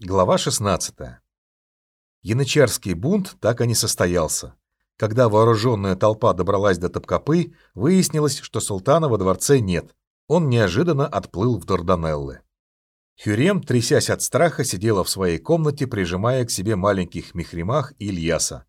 Глава 16. Янычарский бунт так и не состоялся. Когда вооруженная толпа добралась до Топкапы, выяснилось, что султана во дворце нет. Он неожиданно отплыл в Дарданеллы. Хюрем, трясясь от страха, сидела в своей комнате, прижимая к себе маленьких Мехримах и Ильяса.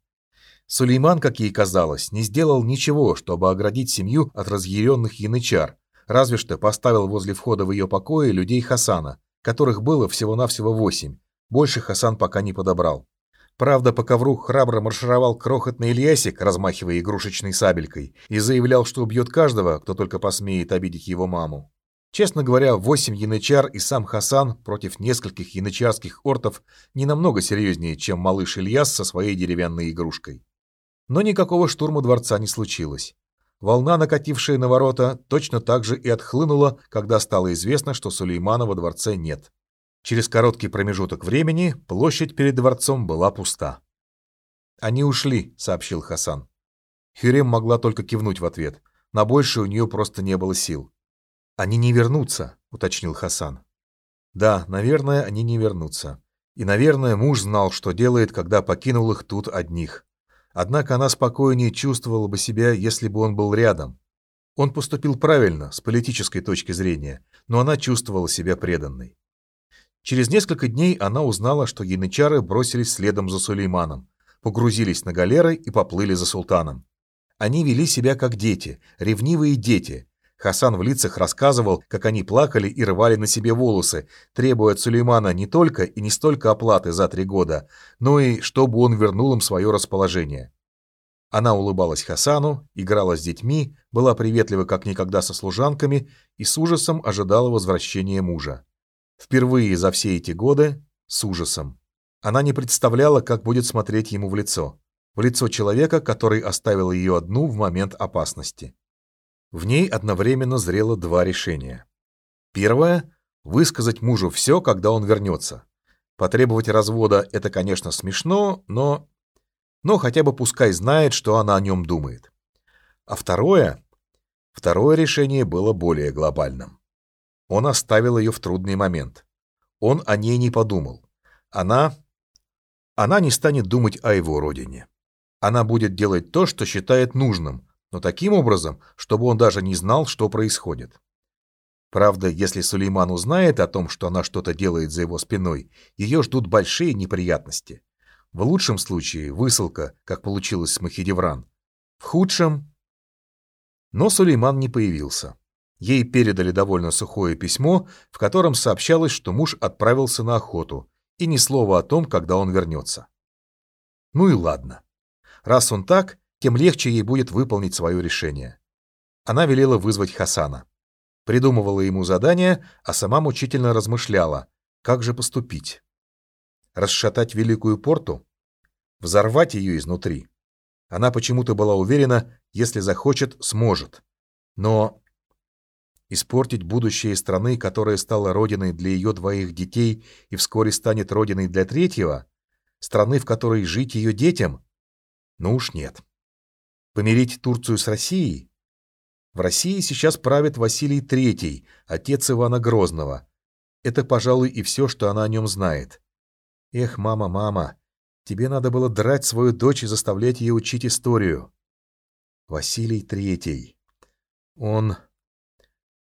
Сулейман, как ей казалось, не сделал ничего, чтобы оградить семью от разъяренных янычар, разве что поставил возле входа в ее покои людей Хасана, которых было всего-навсего восемь. Больше Хасан пока не подобрал. Правда, по ковру храбро маршировал крохотный Ильясик, размахивая игрушечной сабелькой, и заявлял, что убьет каждого, кто только посмеет обидеть его маму. Честно говоря, восемь янычар и сам Хасан против нескольких янычарских ортов не намного серьезнее, чем малыш Ильяс со своей деревянной игрушкой. Но никакого штурма дворца не случилось. Волна, накатившая на ворота, точно так же и отхлынула, когда стало известно, что Сулеймана во дворце нет. Через короткий промежуток времени площадь перед дворцом была пуста. «Они ушли», — сообщил Хасан. Хюрем могла только кивнуть в ответ. На больше у нее просто не было сил. «Они не вернутся», — уточнил Хасан. «Да, наверное, они не вернутся. И, наверное, муж знал, что делает, когда покинул их тут одних. Однако она спокойнее чувствовала бы себя, если бы он был рядом. Он поступил правильно, с политической точки зрения, но она чувствовала себя преданной. Через несколько дней она узнала, что янычары бросились следом за Сулейманом, погрузились на галеры и поплыли за султаном. Они вели себя как дети, ревнивые дети. Хасан в лицах рассказывал, как они плакали и рвали на себе волосы, требуя от Сулеймана не только и не столько оплаты за три года, но и чтобы он вернул им свое расположение. Она улыбалась Хасану, играла с детьми, была приветлива как никогда со служанками и с ужасом ожидала возвращения мужа. Впервые за все эти годы с ужасом. Она не представляла, как будет смотреть ему в лицо. В лицо человека, который оставил ее одну в момент опасности. В ней одновременно зрело два решения. Первое – высказать мужу все, когда он вернется. Потребовать развода – это, конечно, смешно, но но хотя бы пускай знает, что она о нем думает. А второе? Второе решение было более глобальным. Он оставил ее в трудный момент. Он о ней не подумал. Она... Она не станет думать о его родине. Она будет делать то, что считает нужным, но таким образом, чтобы он даже не знал, что происходит. Правда, если Сулейман узнает о том, что она что-то делает за его спиной, ее ждут большие неприятности. В лучшем случае высылка, как получилось с Махидевран. В худшем... Но Сулейман не появился. Ей передали довольно сухое письмо, в котором сообщалось, что муж отправился на охоту, и ни слова о том, когда он вернется. Ну и ладно. Раз он так, тем легче ей будет выполнить свое решение. Она велела вызвать Хасана. Придумывала ему задание, а сама мучительно размышляла, как же поступить. Расшатать Великую Порту? Взорвать ее изнутри? Она почему-то была уверена, если захочет, сможет. Но испортить будущее страны, которая стала родиной для ее двоих детей и вскоре станет родиной для третьего, страны, в которой жить ее детям? Ну уж нет. Помирить Турцию с Россией? В России сейчас правит Василий III, отец Ивана Грозного. Это, пожалуй, и все, что она о нем знает. Эх, мама, мама, тебе надо было драть свою дочь и заставлять ее учить историю. Василий Третий. Он...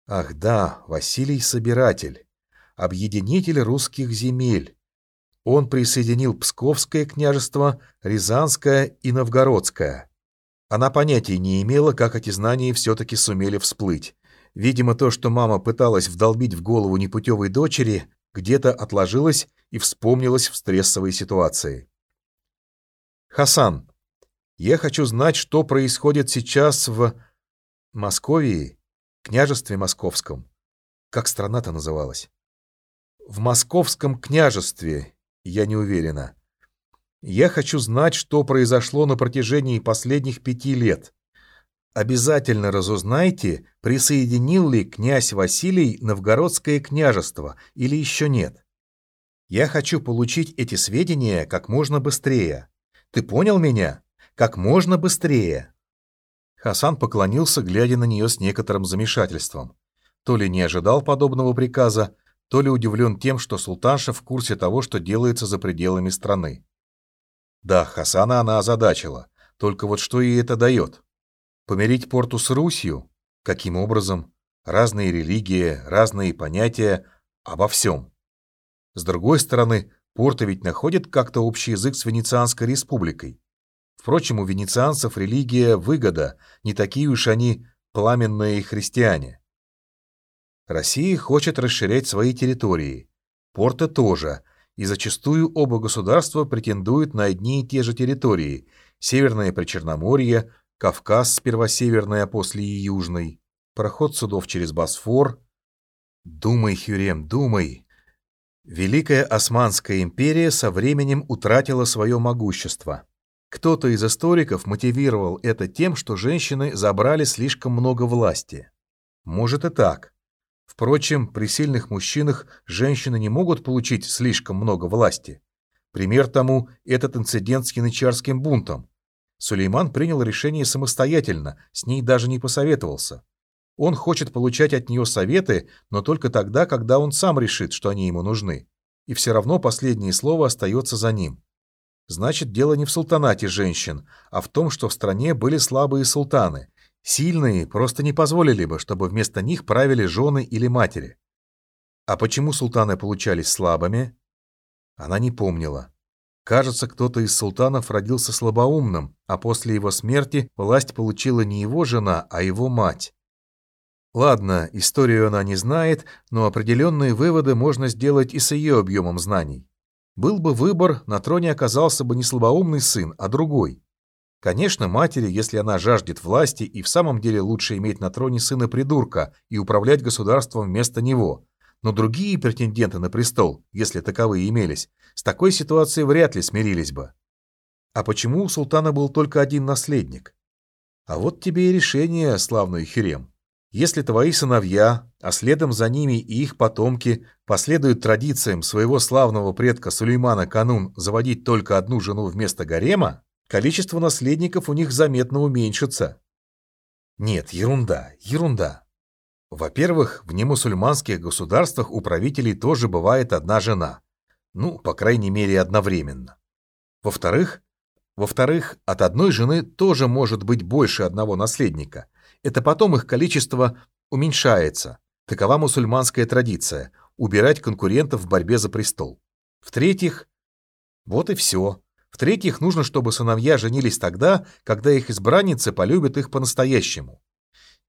Ах да, Василий Собиратель, объединитель русских земель. Он присоединил Псковское княжество, Рязанское и Новгородское. Она понятия не имела, как эти знания все-таки сумели всплыть. Видимо, то, что мама пыталась вдолбить в голову непутевой дочери, где-то отложилось и вспомнилось в стрессовой ситуации. «Хасан, я хочу знать, что происходит сейчас в Московии, княжестве Московском. Как страна-то называлась?» «В Московском княжестве, я не уверена. Я хочу знать, что произошло на протяжении последних пяти лет. Обязательно разузнайте, присоединил ли князь Василий Новгородское княжество или еще нет. Я хочу получить эти сведения как можно быстрее. Ты понял меня? Как можно быстрее. Хасан поклонился, глядя на нее с некоторым замешательством. То ли не ожидал подобного приказа, то ли удивлен тем, что султанша в курсе того, что делается за пределами страны. Да, Хасана она озадачила, только вот что ей это дает? Помирить порту с Русью? Каким образом? Разные религии, разные понятия обо всем. С другой стороны, порты ведь находят как-то общий язык с Венецианской республикой. Впрочем, у венецианцев религия – выгода, не такие уж они пламенные христиане. Россия хочет расширять свои территории. Порты тоже, и зачастую оба государства претендуют на одни и те же территории – Северное Причерноморье, Кавказ, сперва северный, а после и южный, проход судов через Босфор. Думай, Хюрем, думай. Великая Османская империя со временем утратила свое могущество. Кто-то из историков мотивировал это тем, что женщины забрали слишком много власти. Может и так. Впрочем, при сильных мужчинах женщины не могут получить слишком много власти. Пример тому – этот инцидент с янычарским бунтом. Сулейман принял решение самостоятельно, с ней даже не посоветовался. Он хочет получать от нее советы, но только тогда, когда он сам решит, что они ему нужны. И все равно последнее слово остается за ним. Значит, дело не в султанате женщин, а в том, что в стране были слабые султаны. Сильные просто не позволили бы, чтобы вместо них правили жены или матери. А почему султаны получались слабыми? Она не помнила. Кажется, кто-то из султанов родился слабоумным, а после его смерти власть получила не его жена, а его мать. Ладно, историю она не знает, но определенные выводы можно сделать и с ее объемом знаний. Был бы выбор, на троне оказался бы не слабоумный сын, а другой. Конечно, матери, если она жаждет власти, и в самом деле лучше иметь на троне сына-придурка и управлять государством вместо него. Но другие претенденты на престол, если таковые имелись, с такой ситуацией вряд ли смирились бы. А почему у султана был только один наследник? А вот тебе и решение, славный Хюрем. Если твои сыновья, а следом за ними и их потомки, последуют традициям своего славного предка Сулеймана Канун заводить только одну жену вместо гарема, количество наследников у них заметно уменьшится. Нет, ерунда, ерунда. Во-первых, в немусульманских государствах у правителей тоже бывает одна жена. Ну, по крайней мере, одновременно. Во-вторых, во-вторых, от одной жены тоже может быть больше одного наследника – это потом их количество уменьшается. Такова мусульманская традиция – убирать конкурентов в борьбе за престол. В-третьих, вот и все. В-третьих, нужно, чтобы сыновья женились тогда, когда их избранницы полюбят их по-настоящему.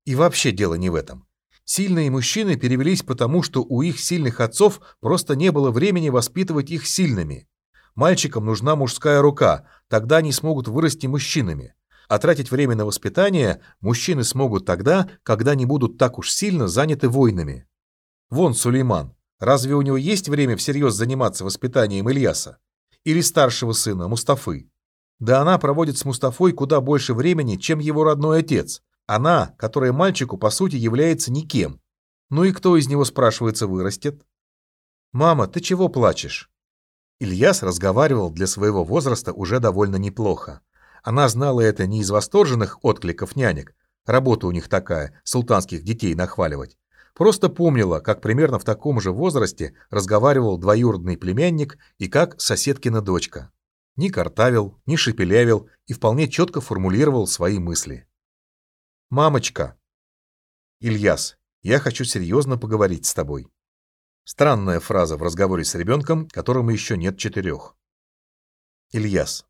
И вообще дело не в этом. Сильные мужчины перевелись потому, что у их сильных отцов просто не было времени воспитывать их сильными. Мальчикам нужна мужская рука, тогда они смогут вырасти мужчинами. А тратить время на воспитание мужчины смогут тогда, когда не будут так уж сильно заняты войнами. Вон Сулейман. Разве у него есть время всерьез заниматься воспитанием Ильяса? Или старшего сына, Мустафы? Да она проводит с Мустафой куда больше времени, чем его родной отец. Она, которая мальчику, по сути, является никем. Ну и кто из него, спрашивается, вырастет? «Мама, ты чего плачешь?» Ильяс разговаривал для своего возраста уже довольно неплохо. Она знала это не из восторженных откликов нянек, работа у них такая, султанских детей нахваливать. Просто помнила, как примерно в таком же возрасте разговаривал двоюродный племянник и как соседкина дочка. Ни картавил, ни шепелявил и вполне четко формулировал свои мысли. «Мамочка!» «Ильяс, я хочу серьезно поговорить с тобой». Странная фраза в разговоре с ребенком, которому еще нет четырех. «Ильяс,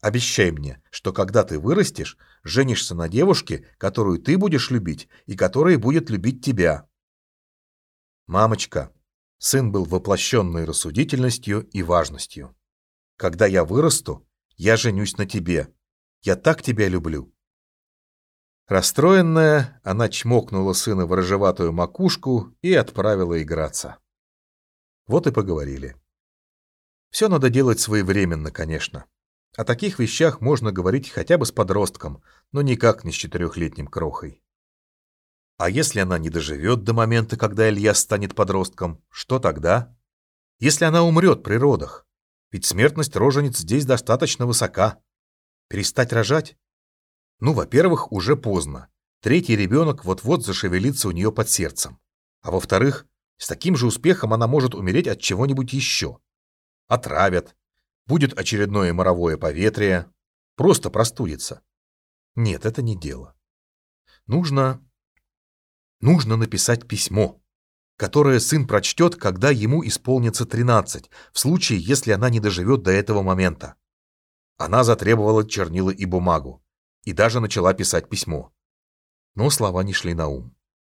Обещай мне, что когда ты вырастешь, женишься на девушке, которую ты будешь любить и которая будет любить тебя. Мамочка, сын был воплощенной рассудительностью и важностью. Когда я вырасту, я женюсь на тебе. Я так тебя люблю. Расстроенная, она чмокнула сына в рыжеватую макушку и отправила играться. Вот и поговорили. Все надо делать своевременно, конечно. О таких вещах можно говорить хотя бы с подростком, но никак не с четырехлетним крохой. А если она не доживет до момента, когда Илья станет подростком, что тогда? Если она умрет при родах? Ведь смертность рожениц здесь достаточно высока. Перестать рожать? Ну, во-первых, уже поздно. Третий ребенок вот-вот зашевелится у нее под сердцем. А во-вторых, С таким же успехом она может умереть от чего-нибудь еще. Отравят. Будет очередное моровое поветрие. Просто простудится. Нет, это не дело. Нужно... Нужно написать письмо, которое сын прочтет, когда ему исполнится 13, в случае, если она не доживет до этого момента. Она затребовала чернила и бумагу, и даже начала писать письмо. Но слова не шли на ум.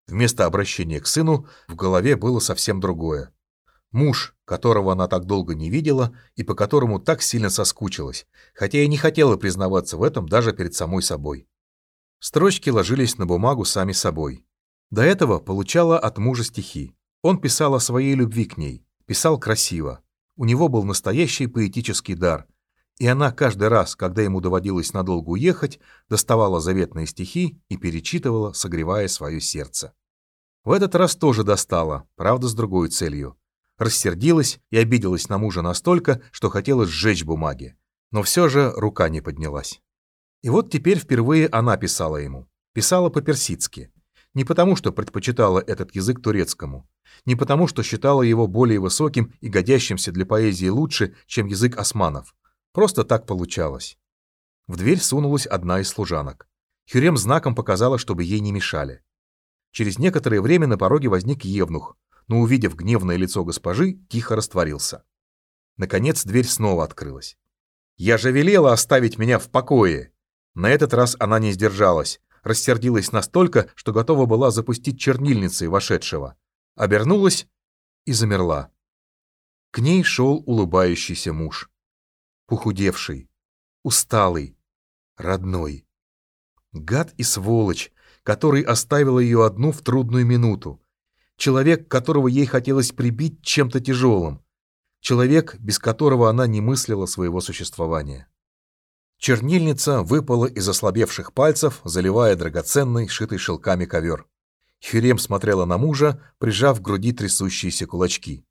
Вместо обращения к сыну в голове было совсем другое. Муж, которого она так долго не видела и по которому так сильно соскучилась, хотя и не хотела признаваться в этом даже перед самой собой. Строчки ложились на бумагу сами собой. До этого получала от мужа стихи. Он писал о своей любви к ней, писал красиво. У него был настоящий поэтический дар. И она каждый раз, когда ему доводилось надолго уехать, доставала заветные стихи и перечитывала, согревая свое сердце. В этот раз тоже достала, правда, с другой целью. Рассердилась и обиделась на мужа настолько, что хотела сжечь бумаги. Но все же рука не поднялась. И вот теперь впервые она писала ему. Писала по-персидски. Не потому, что предпочитала этот язык турецкому. Не потому, что считала его более высоким и годящимся для поэзии лучше, чем язык османов. Просто так получалось. В дверь сунулась одна из служанок. Хюрем знаком показала, чтобы ей не мешали. Через некоторое время на пороге возник Евнух, но, увидев гневное лицо госпожи, тихо растворился. Наконец дверь снова открылась. «Я же велела оставить меня в покое!» На этот раз она не сдержалась, рассердилась настолько, что готова была запустить чернильницей вошедшего. Обернулась и замерла. К ней шел улыбающийся муж. Похудевший, усталый, родной. Гад и сволочь, который оставил ее одну в трудную минуту. Человек, которого ей хотелось прибить чем-то тяжелым. Человек, без которого она не мыслила своего существования. Чернильница выпала из ослабевших пальцев, заливая драгоценный, шитый шелками ковер. Хюрем смотрела на мужа, прижав к груди трясущиеся кулачки.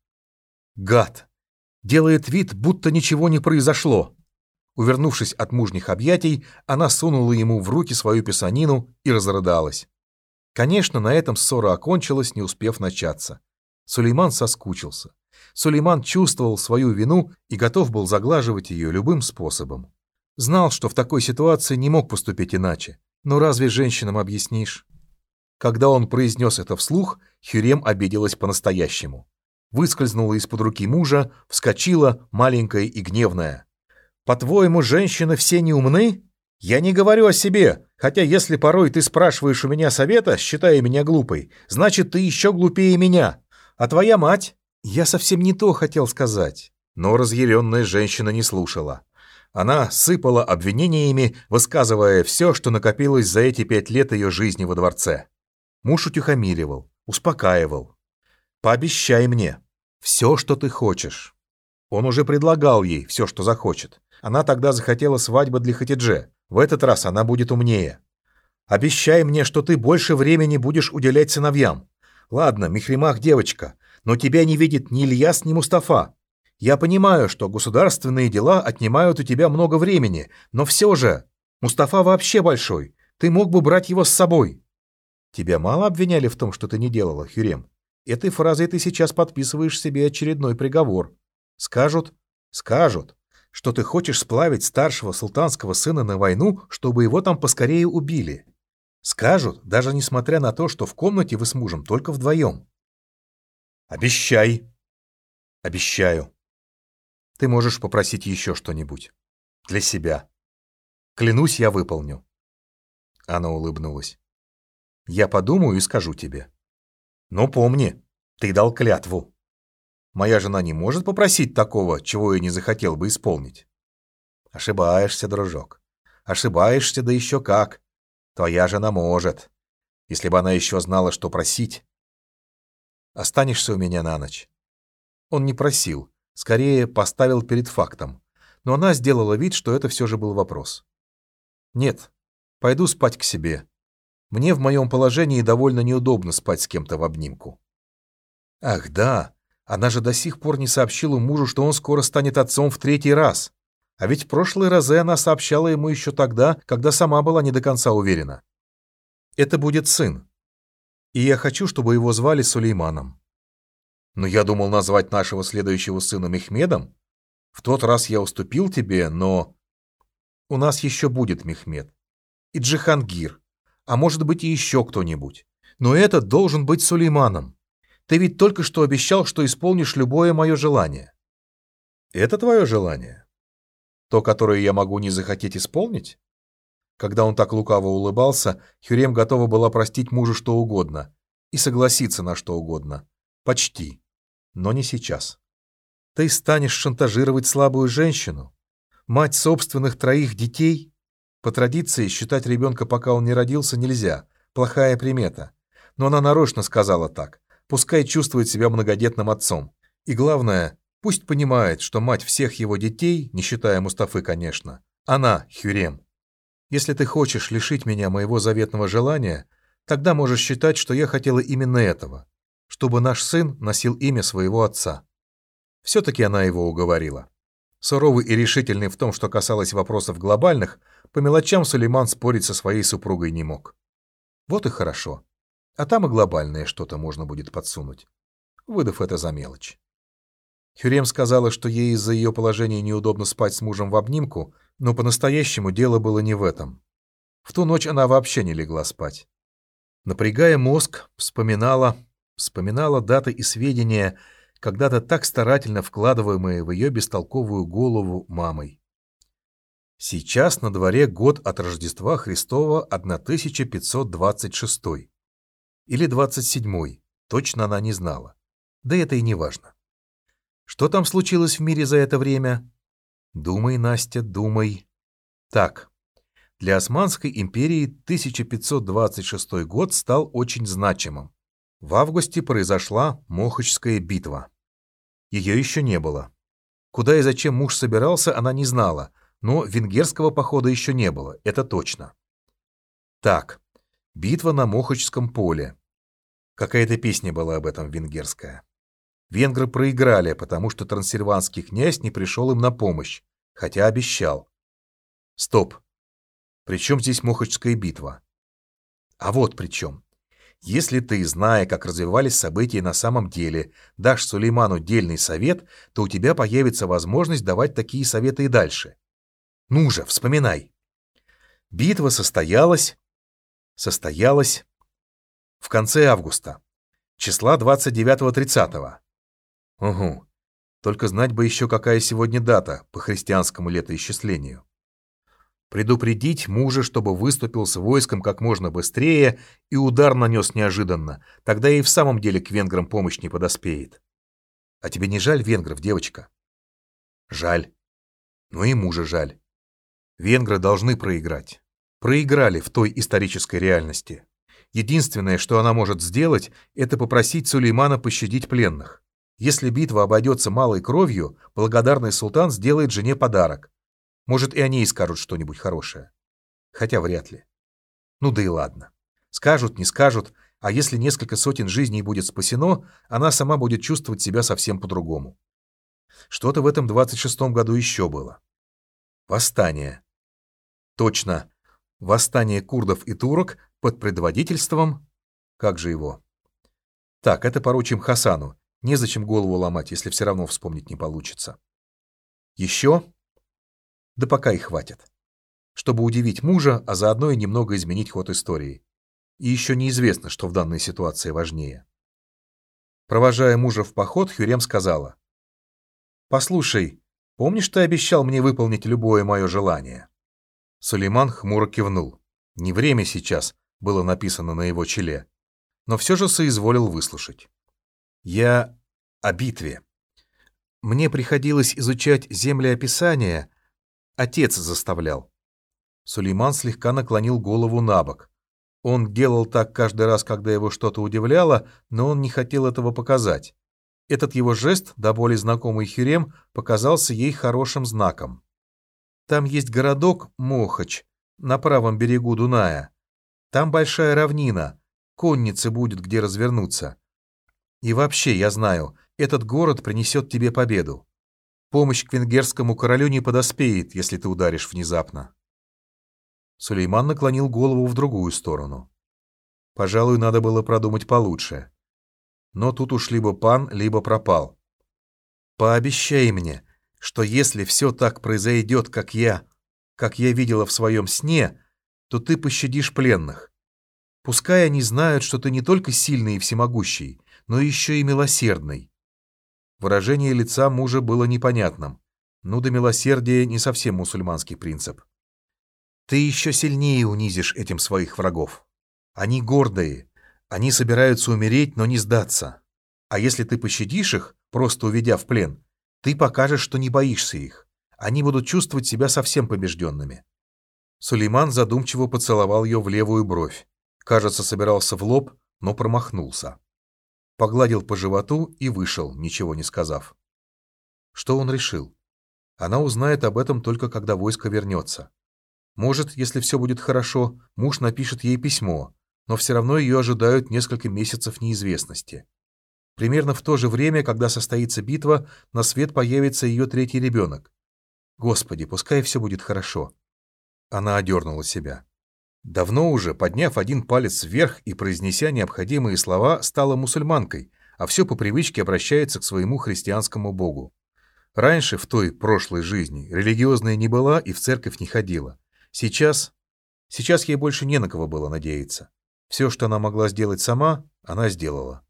«Гад! Делает вид, будто ничего не произошло!» Увернувшись от мужних объятий, она сунула ему в руки свою писанину и разрыдалась. Конечно, на этом ссора окончилась, не успев начаться. Сулейман соскучился. Сулейман чувствовал свою вину и готов был заглаживать ее любым способом. Знал, что в такой ситуации не мог поступить иначе. Но разве женщинам объяснишь? Когда он произнес это вслух, Хюрем обиделась по-настоящему. Выскользнула из-под руки мужа, вскочила, маленькая и гневная. По-твоему, женщины все не умны? Я не говорю о себе, хотя если порой ты спрашиваешь у меня совета, считая меня глупой, значит, ты еще глупее меня. А твоя мать? Я совсем не то хотел сказать. Но разъяренная женщина не слушала. Она сыпала обвинениями, высказывая все, что накопилось за эти пять лет ее жизни во дворце. Муж утихомиривал, успокаивал. «Пообещай мне все, что ты хочешь». Он уже предлагал ей все, что захочет. Она тогда захотела свадьбы для Хатидже. В этот раз она будет умнее. Обещай мне, что ты больше времени будешь уделять сыновьям. Ладно, Михримах девочка, но тебя не видит ни Ильяс, ни Мустафа. Я понимаю, что государственные дела отнимают у тебя много времени, но все же... Мустафа вообще большой. Ты мог бы брать его с собой. Тебя мало обвиняли в том, что ты не делала, Хюрем? Этой фразой ты сейчас подписываешь себе очередной приговор. Скажут? Скажут что ты хочешь сплавить старшего султанского сына на войну, чтобы его там поскорее убили. Скажут, даже несмотря на то, что в комнате вы с мужем только вдвоем. Обещай. Обещаю. Ты можешь попросить еще что-нибудь. Для себя. Клянусь, я выполню. Она улыбнулась. Я подумаю и скажу тебе. Но помни, ты дал клятву. Моя жена не может попросить такого, чего я не захотел бы исполнить. Ошибаешься, дружок. Ошибаешься, да еще как. Твоя жена может. Если бы она еще знала, что просить. Останешься у меня на ночь. Он не просил, скорее поставил перед фактом. Но она сделала вид, что это все же был вопрос. Нет, пойду спать к себе. Мне в моем положении довольно неудобно спать с кем-то в обнимку. Ах, да, она же до сих пор не сообщила мужу, что он скоро станет отцом в третий раз. А ведь в прошлые разы она сообщала ему еще тогда, когда сама была не до конца уверена. Это будет сын. И я хочу, чтобы его звали Сулейманом. Но я думал назвать нашего следующего сына Мехмедом. В тот раз я уступил тебе, но... У нас еще будет Мехмед. И Джихангир. А может быть и еще кто-нибудь. Но этот должен быть Сулейманом. Ты ведь только что обещал, что исполнишь любое мое желание. Это твое желание? То, которое я могу не захотеть исполнить? Когда он так лукаво улыбался, Хюрем готова была простить мужу что угодно и согласиться на что угодно. Почти. Но не сейчас. Ты станешь шантажировать слабую женщину? Мать собственных троих детей? По традиции, считать ребенка, пока он не родился, нельзя. Плохая примета. Но она нарочно сказала так. Пускай чувствует себя многодетным отцом. И главное, пусть понимает, что мать всех его детей, не считая Мустафы, конечно, она, Хюрем. Если ты хочешь лишить меня моего заветного желания, тогда можешь считать, что я хотела именно этого, чтобы наш сын носил имя своего отца. Все-таки она его уговорила. Суровый и решительный в том, что касалось вопросов глобальных, по мелочам Сулейман спорить со своей супругой не мог. Вот и хорошо. А там и глобальное что-то можно будет подсунуть, выдав это за мелочь. Хюрем сказала, что ей из-за ее положения неудобно спать с мужем в обнимку, но по-настоящему дело было не в этом. В ту ночь она вообще не легла спать. Напрягая мозг, вспоминала, вспоминала даты и сведения, когда-то так старательно вкладываемые в ее бестолковую голову мамой. Сейчас на дворе год от Рождества Христова 1526. Или 27, точно она не знала. Да это и не важно. Что там случилось в мире за это время? Думай, Настя, думай. Так, для Османской империи 1526 год стал очень значимым. В августе произошла Мохочская битва. Ее еще не было. Куда и зачем муж собирался, она не знала, но венгерского похода еще не было, это точно. Так, битва на Мохочском поле. Какая-то песня была об этом венгерская. Венгры проиграли, потому что трансильванский князь не пришел им на помощь, хотя обещал. Стоп. При чем здесь Мохочская битва? А вот при чем. Если ты, зная, как развивались события на самом деле, дашь Сулейману дельный совет, то у тебя появится возможность давать такие советы и дальше. Ну же, вспоминай. Битва состоялась... Состоялась... В конце августа. Числа 29-30. Угу. Только знать бы еще, какая сегодня дата по христианскому летоисчислению предупредить мужа, чтобы выступил с войском как можно быстрее и удар нанес неожиданно, тогда и в самом деле к венграм помощь не подоспеет. А тебе не жаль венгров, девочка? Жаль. Ну и мужа жаль. Венгры должны проиграть. Проиграли в той исторической реальности. Единственное, что она может сделать, это попросить Сулеймана пощадить пленных. Если битва обойдется малой кровью, благодарный султан сделает жене подарок может, и они и скажут что-нибудь хорошее. Хотя вряд ли. Ну да и ладно. Скажут, не скажут, а если несколько сотен жизней будет спасено, она сама будет чувствовать себя совсем по-другому. Что-то в этом 26-м году еще было. Восстание. Точно. Восстание курдов и турок под предводительством... Как же его? Так, это поручим Хасану. Незачем голову ломать, если все равно вспомнить не получится. Еще да пока и хватит. Чтобы удивить мужа, а заодно и немного изменить ход истории. И еще неизвестно, что в данной ситуации важнее. Провожая мужа в поход, Хюрем сказала. «Послушай, помнишь, ты обещал мне выполнить любое мое желание?» Сулейман хмуро кивнул. «Не время сейчас», было написано на его челе, но все же соизволил выслушать. «Я о битве. Мне приходилось изучать землеописание, Отец заставлял. Сулейман слегка наклонил голову на бок. Он делал так каждый раз, когда его что-то удивляло, но он не хотел этого показать. Этот его жест, до боли знакомый Хюрем, показался ей хорошим знаком. Там есть городок Мохач, на правом берегу Дуная. Там большая равнина, конницы будет где развернуться. И вообще, я знаю, этот город принесет тебе победу. Помощь к венгерскому королю не подоспеет, если ты ударишь внезапно. Сулейман наклонил голову в другую сторону. Пожалуй, надо было продумать получше. но тут уж либо пан, либо пропал. Пообещай мне, что если все так произойдет, как я, как я видела в своем сне, то ты пощадишь пленных. Пускай они знают, что ты не только сильный и всемогущий, но еще и милосердный. Выражение лица мужа было непонятным. Ну да милосердие не совсем мусульманский принцип. Ты еще сильнее унизишь этим своих врагов. Они гордые, они собираются умереть, но не сдаться. А если ты пощадишь их, просто уведя в плен, ты покажешь, что не боишься их. Они будут чувствовать себя совсем побежденными. Сулейман задумчиво поцеловал ее в левую бровь. Кажется, собирался в лоб, но промахнулся. Погладил по животу и вышел, ничего не сказав. Что он решил? Она узнает об этом только когда войско вернется. Может, если все будет хорошо, муж напишет ей письмо, но все равно ее ожидают несколько месяцев неизвестности. Примерно в то же время, когда состоится битва, на свет появится ее третий ребенок. Господи, пускай все будет хорошо. Она одернула себя. Давно уже, подняв один палец вверх и произнеся необходимые слова, стала мусульманкой, а все по привычке обращается к своему христианскому богу. Раньше, в той прошлой жизни, религиозная не была и в церковь не ходила. Сейчас... Сейчас ей больше не на кого было надеяться. Все, что она могла сделать сама, она сделала.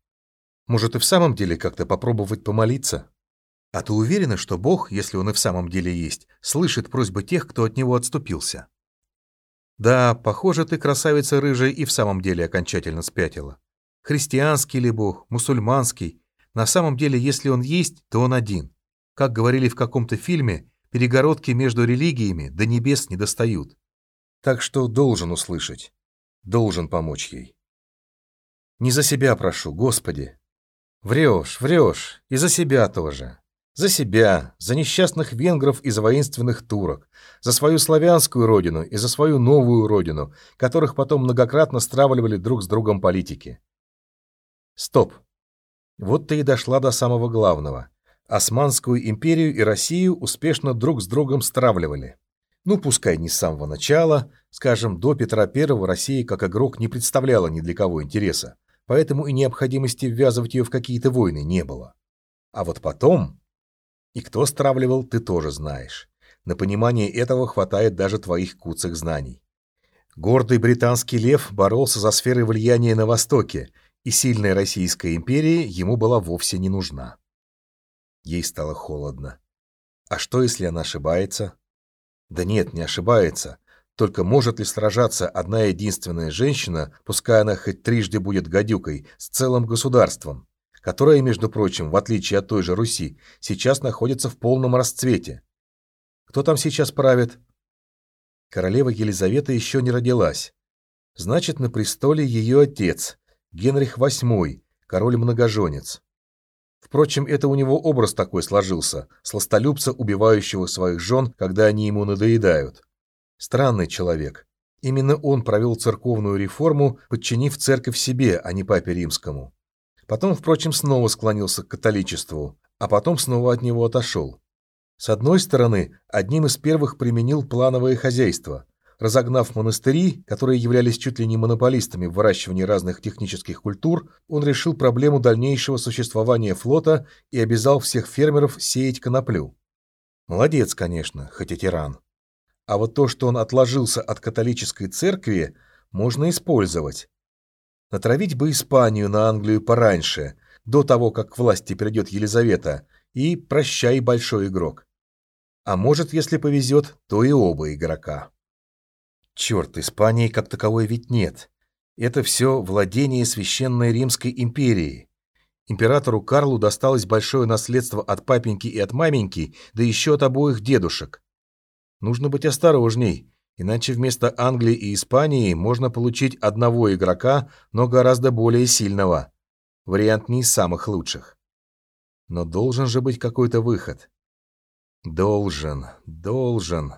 Может, и в самом деле как-то попробовать помолиться? А ты уверена, что Бог, если он и в самом деле есть, слышит просьбы тех, кто от него отступился? Да, похоже, ты, красавица рыжая, и в самом деле окончательно спятила. Христианский ли Бог, мусульманский? На самом деле, если он есть, то он один. Как говорили в каком-то фильме, перегородки между религиями до небес не достают. Так что должен услышать должен помочь ей. Не за себя прошу, Господи. Врешь, врешь, и за себя тоже. За себя, за несчастных венгров и за воинственных турок, за свою славянскую родину и за свою новую родину, которых потом многократно стравливали друг с другом политики. Стоп. Вот ты и дошла до самого главного. Османскую империю и Россию успешно друг с другом стравливали. Ну, пускай не с самого начала, скажем, до Петра I Россия как игрок не представляла ни для кого интереса, поэтому и необходимости ввязывать ее в какие-то войны не было. А вот потом... И кто стравливал, ты тоже знаешь. На понимание этого хватает даже твоих куцых знаний. Гордый британский лев боролся за сферы влияния на Востоке, и сильная Российская империя ему была вовсе не нужна. Ей стало холодно. А что, если она ошибается? Да нет, не ошибается. Только может ли сражаться одна единственная женщина, пускай она хоть трижды будет гадюкой, с целым государством, которое, между прочим, в отличие от той же Руси, сейчас находится в полном расцвете? Кто там сейчас правит? Королева Елизавета еще не родилась. Значит, на престоле ее отец, Генрих VIII, король-многоженец. Впрочем, это у него образ такой сложился, сластолюбца, убивающего своих жен, когда они ему надоедают. Странный человек. Именно он провел церковную реформу, подчинив церковь себе, а не папе римскому. Потом, впрочем, снова склонился к католичеству, а потом снова от него отошел. С одной стороны, одним из первых применил плановое хозяйство, Разогнав монастыри, которые являлись чуть ли не монополистами в выращивании разных технических культур, он решил проблему дальнейшего существования флота и обязал всех фермеров сеять коноплю. Молодец, конечно, хоть и тиран. А вот то, что он отложился от католической церкви, можно использовать. Натравить бы Испанию на Англию пораньше, до того, как к власти придет Елизавета, и прощай, большой игрок. А может, если повезет, то и оба игрока. Черт, Испании как таковой ведь нет. Это все владение Священной Римской империи. Императору Карлу досталось большое наследство от папеньки и от маменьки, да еще от обоих дедушек. Нужно быть осторожней, иначе вместо Англии и Испании можно получить одного игрока, но гораздо более сильного. Вариант не из самых лучших. Но должен же быть какой-то выход. Должен, должен.